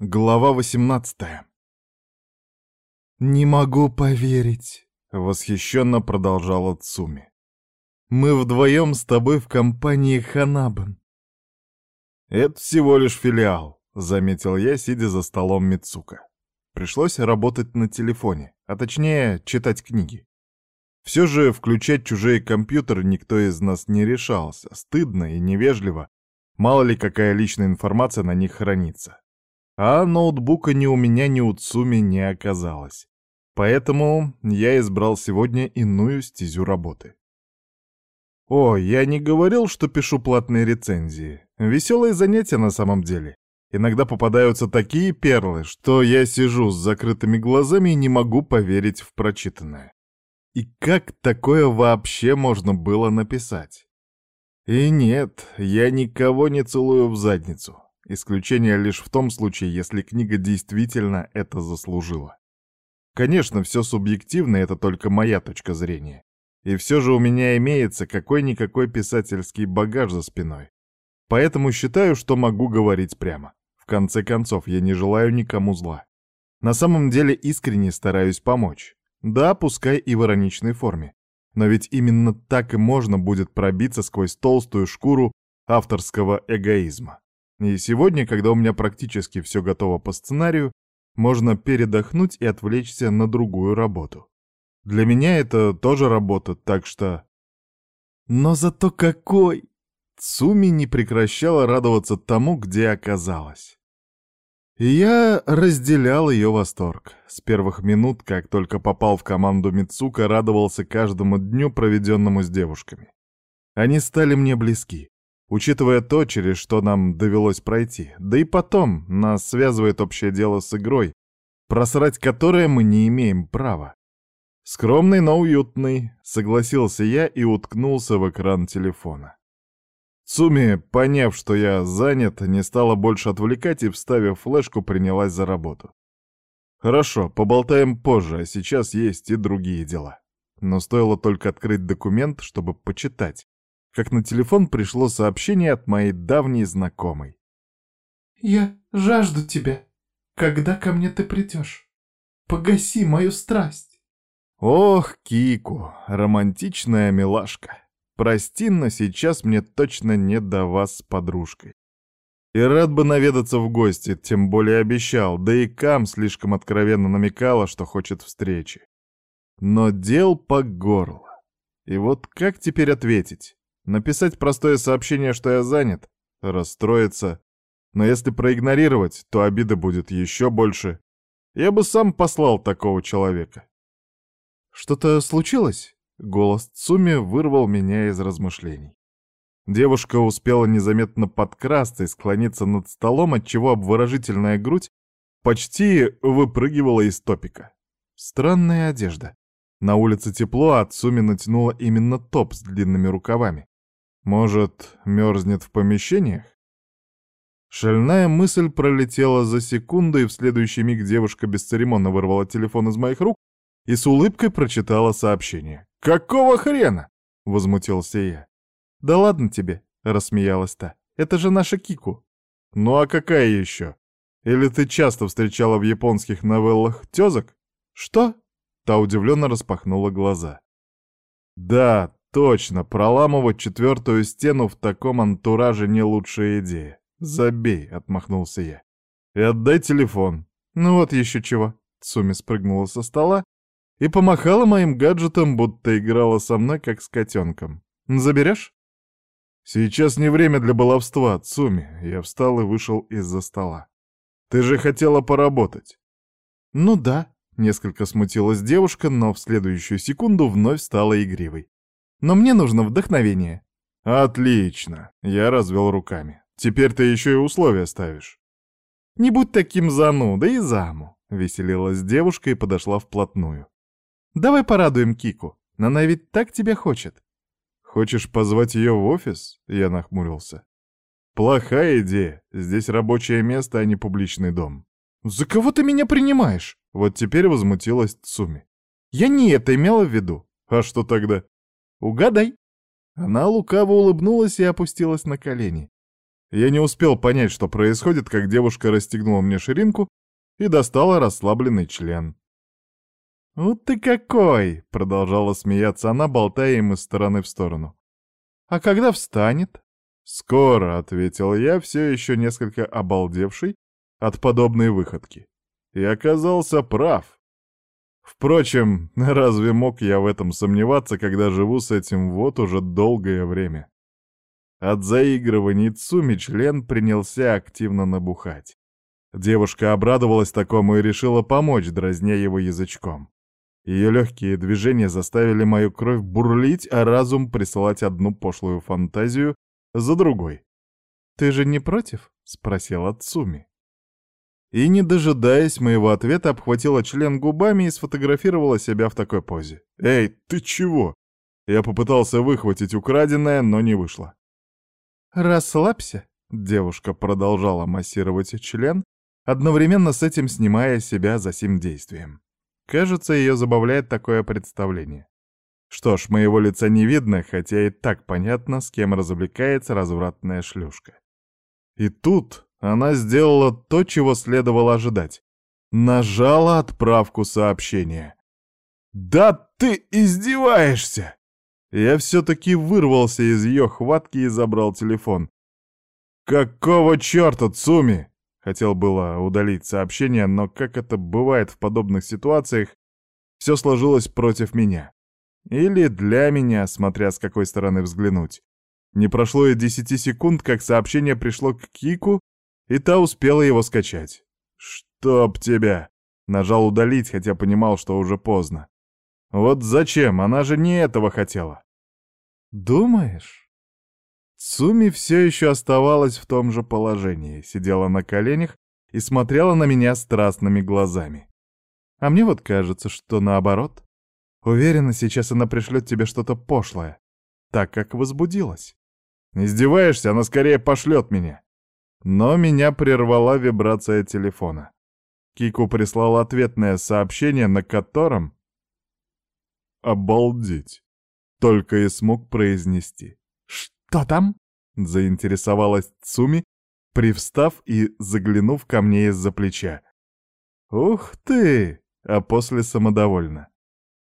Глава 18 «Не могу поверить», — восхищенно продолжала Цуми. «Мы вдвоем с тобой в компании Ханабан». «Это всего лишь филиал», — заметил я, сидя за столом Мицука. Пришлось работать на телефоне, а точнее читать книги. Все же включать чужие компьютеры никто из нас не решался, стыдно и невежливо, мало ли какая личная информация на них хранится. А ноутбука ни у меня, ни у Цуми не оказалось. Поэтому я избрал сегодня иную стезю работы. О, я не говорил, что пишу платные рецензии. Веселые занятия на самом деле. Иногда попадаются такие перлы, что я сижу с закрытыми глазами и не могу поверить в прочитанное. И как такое вообще можно было написать? И нет, я никого не целую в задницу. Исключение лишь в том случае, если книга действительно это заслужила. Конечно, все субъективно, это только моя точка зрения. И все же у меня имеется какой-никакой писательский багаж за спиной. Поэтому считаю, что могу говорить прямо. В конце концов, я не желаю никому зла. На самом деле искренне стараюсь помочь. Да, пускай и в ироничной форме. Но ведь именно так и можно будет пробиться сквозь толстую шкуру авторского эгоизма. И сегодня, когда у меня практически все готово по сценарию, можно передохнуть и отвлечься на другую работу. Для меня это тоже работа, так что... Но зато какой! Цуми не прекращала радоваться тому, где оказалась. И я разделял ее восторг. С первых минут, как только попал в команду Мицука, радовался каждому дню, проведенному с девушками. Они стали мне близки учитывая то, через что нам довелось пройти. Да и потом нас связывает общее дело с игрой, просрать которое мы не имеем права. Скромный, но уютный, согласился я и уткнулся в экран телефона. Цуми, поняв, что я занят, не стала больше отвлекать и, вставив флешку, принялась за работу. Хорошо, поболтаем позже, а сейчас есть и другие дела. Но стоило только открыть документ, чтобы почитать, как на телефон пришло сообщение от моей давней знакомой. «Я жажду тебя. Когда ко мне ты придешь? Погаси мою страсть». Ох, Кику, романтичная милашка. Прости, но сейчас мне точно не до вас с подружкой. И рад бы наведаться в гости, тем более обещал, да и Кам слишком откровенно намекала, что хочет встречи. Но дел по горло. И вот как теперь ответить? Написать простое сообщение, что я занят, расстроиться. Но если проигнорировать, то обида будет еще больше. Я бы сам послал такого человека. «Что-то случилось?» — голос Цуми вырвал меня из размышлений. Девушка успела незаметно подкрасться и склониться над столом, отчего обворожительная грудь почти выпрыгивала из топика. Странная одежда. На улице тепло, а Цуми натянула именно топ с длинными рукавами. Может, мерзнет в помещениях? Шальная мысль пролетела за секунду, и в следующий миг девушка бесцеремонно вырвала телефон из моих рук и с улыбкой прочитала сообщение. «Какого хрена?» — возмутился я. «Да ладно тебе», — рассмеялась та. «Это же наша Кику». «Ну а какая еще? Или ты часто встречала в японских новеллах тезок?» «Что?» — та удивленно распахнула глаза. «Да, Точно, проламывать четвертую стену в таком антураже не лучшая идея. Забей, отмахнулся я. И отдай телефон. Ну вот еще чего. Суми спрыгнула со стола и помахала моим гаджетом, будто играла со мной, как с котенком. Заберешь? Сейчас не время для баловства, Цуми. Я встал и вышел из-за стола. Ты же хотела поработать. Ну да, несколько смутилась девушка, но в следующую секунду вновь стала игривой но мне нужно вдохновение». «Отлично!» — я развел руками. «Теперь ты еще и условия ставишь». «Не будь таким занудой и заму!» — веселилась девушка и подошла вплотную. «Давай порадуем Кику, она ведь так тебя хочет». «Хочешь позвать ее в офис?» — я нахмурился. «Плохая идея. Здесь рабочее место, а не публичный дом». «За кого ты меня принимаешь?» Вот теперь возмутилась Цуми. «Я не это имела в виду». «А что тогда?» «Угадай!» Она лукаво улыбнулась и опустилась на колени. Я не успел понять, что происходит, как девушка расстегнула мне ширинку и достала расслабленный член. «Вот ты какой!» — продолжала смеяться она, болтая им из стороны в сторону. «А когда встанет?» «Скоро», — ответил я, все еще несколько обалдевший от подобной выходки. И оказался прав. Впрочем, разве мог я в этом сомневаться, когда живу с этим вот уже долгое время? От заигрываний Цуми член принялся активно набухать. Девушка обрадовалась такому и решила помочь, дразня его язычком. Ее легкие движения заставили мою кровь бурлить, а разум присылать одну пошлую фантазию за другой. «Ты же не против?» — спросила Цуми. И, не дожидаясь моего ответа, обхватила член губами и сфотографировала себя в такой позе. «Эй, ты чего?» Я попытался выхватить украденное, но не вышло. «Расслабься», — девушка продолжала массировать член, одновременно с этим снимая себя за сим действием. Кажется, ее забавляет такое представление. Что ж, моего лица не видно, хотя и так понятно, с кем развлекается развратная шлюшка. И тут она сделала то, чего следовало ожидать. Нажала отправку сообщения. «Да ты издеваешься!» Я все-таки вырвался из ее хватки и забрал телефон. «Какого черта, Цуми?» Хотел было удалить сообщение, но, как это бывает в подобных ситуациях, все сложилось против меня. Или для меня, смотря с какой стороны взглянуть. Не прошло и десяти секунд, как сообщение пришло к Кику, и та успела его скачать. «Чтоб тебя!» Нажал удалить, хотя понимал, что уже поздно. Вот зачем? Она же не этого хотела. «Думаешь?» Цуми все еще оставалась в том же положении, сидела на коленях и смотрела на меня страстными глазами. А мне вот кажется, что наоборот. Уверена, сейчас она пришлет тебе что-то пошлое, так как возбудилась. Издеваешься, она скорее пошлет меня. Но меня прервала вибрация телефона. Кику прислал ответное сообщение, на котором... Обалдеть. Только и смог произнести. «Что там?» — заинтересовалась Цуми, привстав и заглянув ко мне из-за плеча. «Ух ты!» — а после самодовольно.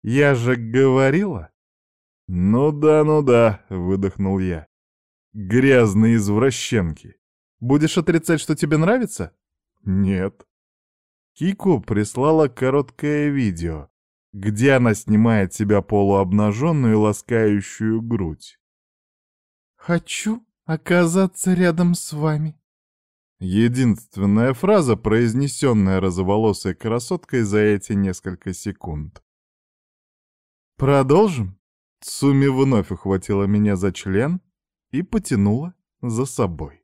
«Я же говорила!» «Ну да, ну да», — выдохнул я. «Грязные извращенки!» Будешь отрицать, что тебе нравится? Нет. Кико прислала короткое видео, где она снимает себя полуобнаженную и ласкающую грудь. «Хочу оказаться рядом с вами». Единственная фраза, произнесенная розоволосой красоткой за эти несколько секунд. «Продолжим?» Цуми вновь ухватила меня за член и потянула за собой.